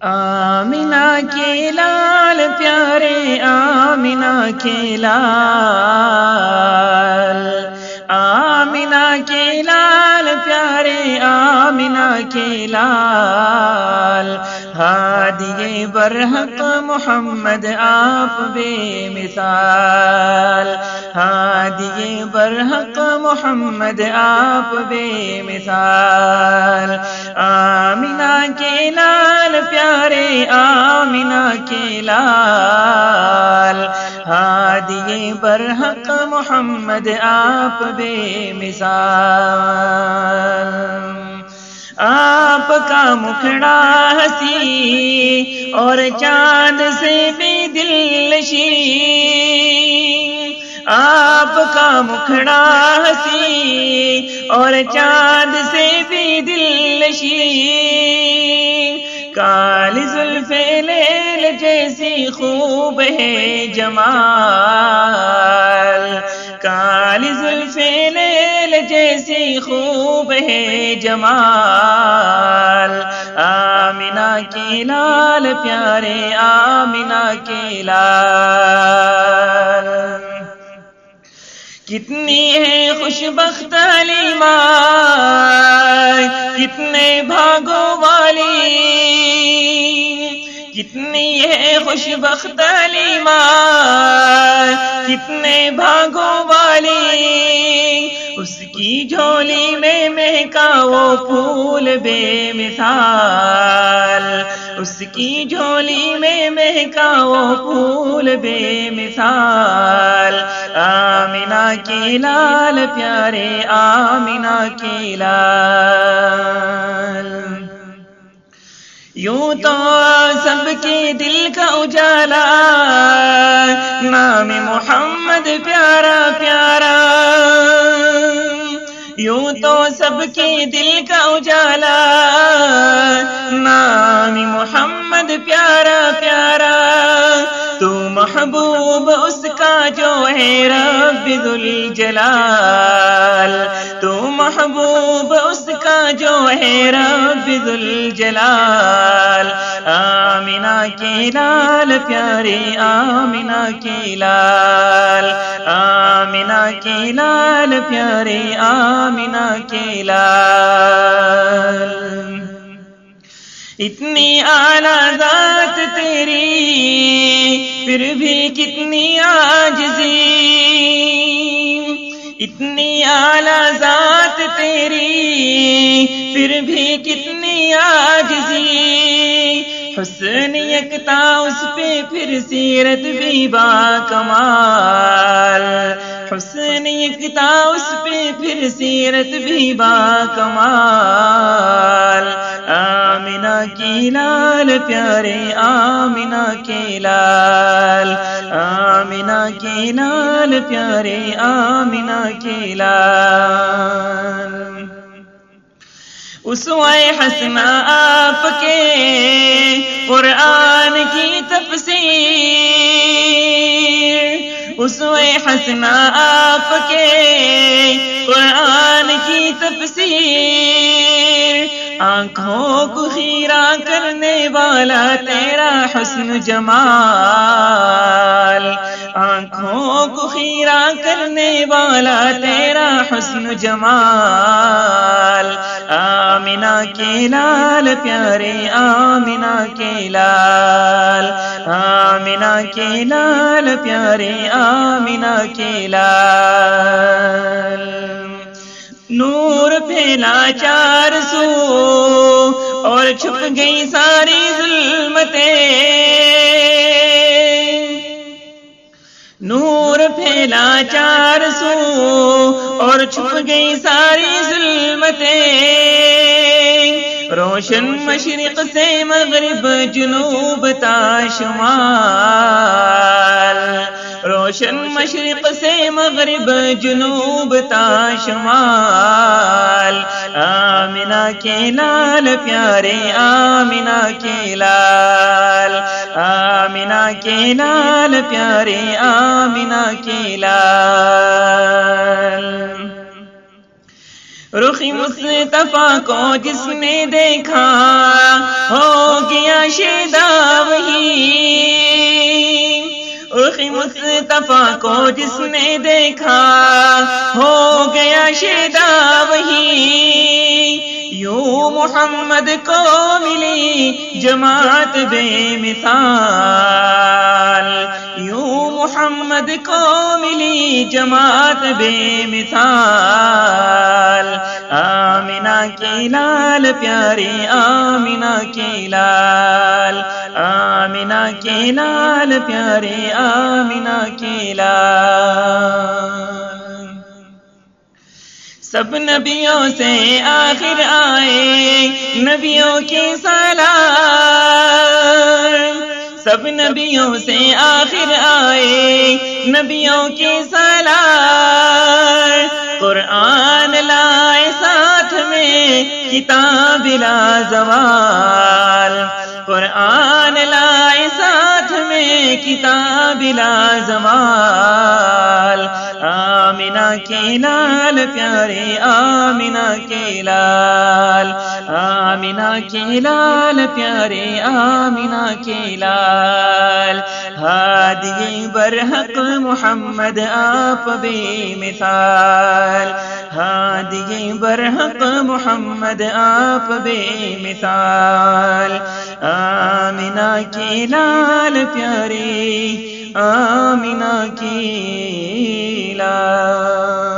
آمنا کے لال پیارے آمنا کے لال آمنا کے لال، پیارے آمنا کے لال۔ ہادی برحق محمد، آپ بے مثال۔ ہادی برحق محمد، آپ بے مثال۔ آمنا کے لال، پیارے آمنا کے لال۔ ہادی برحق محمد آپ بے مثال۔ آپ کا مکھڑا ہسی اور چاند سے بھی دلشی آپ کا مکھڑا ہسی اور چاند سے بھی دلشی کال زلف لیل جیسی خوب ہے جمال۔ کال زلف لیل جیسی خوب ہے جمال۔ آمنا کی لال، پیارے آمنا کی لال۔ کتنی ہے خوش بخت ماں کتنی ہے خوش بخت ماں کتنے بھاگوں والی، اس کی جھولی میں مہکا وہ پھول بے مثال، اس کی جھولی میں مہکا وہ پھول بے مثال آمنا کی لال پیارے آمنا کی لال۔ یوں تو سب کے دل کا اجالا نام محمد پیارا پیارا یوں تو سب کے دل کا اجالا نام محمد پیارا محبوب اس کا جو ہے رب جلال تو محبوب اس کا جو ہے رب جلال آمنا کے لال پیارے آمنا کے لال۔ آمنا کے لال پیارے آمنا کے لال۔ اتنی اعلی ذات تیری پھر بھی کتنی آجزی اتنی اعلی ذات تیری، پھر بھی کتنی آجزی حسن یکتا اس پہ، پھر سیرت بھی با کمال۔ حسن یکتا اس پہ پھر سیرت بھی با کمال آمنا کی لال، پیارے آمنا کے لال۔ آمنا کے لال، پیارے آمنا کے لال۔ اس حسنا آپ کے قرآن کی تفسیر اس حسنا آپ کے قرآن کی تفسیر آنکھوں کو خیرہ کرنے والا تیرا حسن جمال۔ آنکھوں کو خیرہ کرنے والا تیرا حسن جمال۔ آمنا کے لال، پیارے آمنا کے لال۔ آمنا کے لال، پیارے آمنا کے لال۔ نور پھیلا چار سو اور چھپ گئی ساری ظلمتیں۔ نور پھیلا چار سو اور چھپ گئی ساری ظلمتیں۔ روشن مشرق سے مغرب جنوب تا شمال روشن مشرق سے مغرب جنوب تا شمال آمنا کے لال، پیارے آمنا کے لال۔ آمنا کے لال، پیارے آمنا کے لال۔ رخی مصطفیٰ کو جس نے دیکھا، ہو گیا شیدا۔ رخی مصطفیٰ کو جس نے دیکھا ہو گیا شیدا وہی یوں محمد کو جماعت بے مثال۔ یوں محمد کو ملی جماعت بے مثال۔ آمینہ کی لال، پیاری آمینہ کی لال۔ آمینہ کی لال، پیاری آمینہ کی لال۔ سب نبیوں سے آخر آئے، نبیوں کی سالار۔ سب نبیوں سے آخر آئے، نبیوں کی سالار۔ قرآن لائے ساتھ میں کتاب لا زوال۔ قرآن لائے ساتھ میں کتاب لا زوال۔ آمینہ کی لال، پیارے آمینہ کی لال۔ آمینہ کی لال، پیارے آمینہ کی لال۔ ہادی برحق محمد، آپ بے مثال۔ ہادی برحق محمد، آپ بے مثال۔ آمینہ کی لال پیاری آمینہ کی لا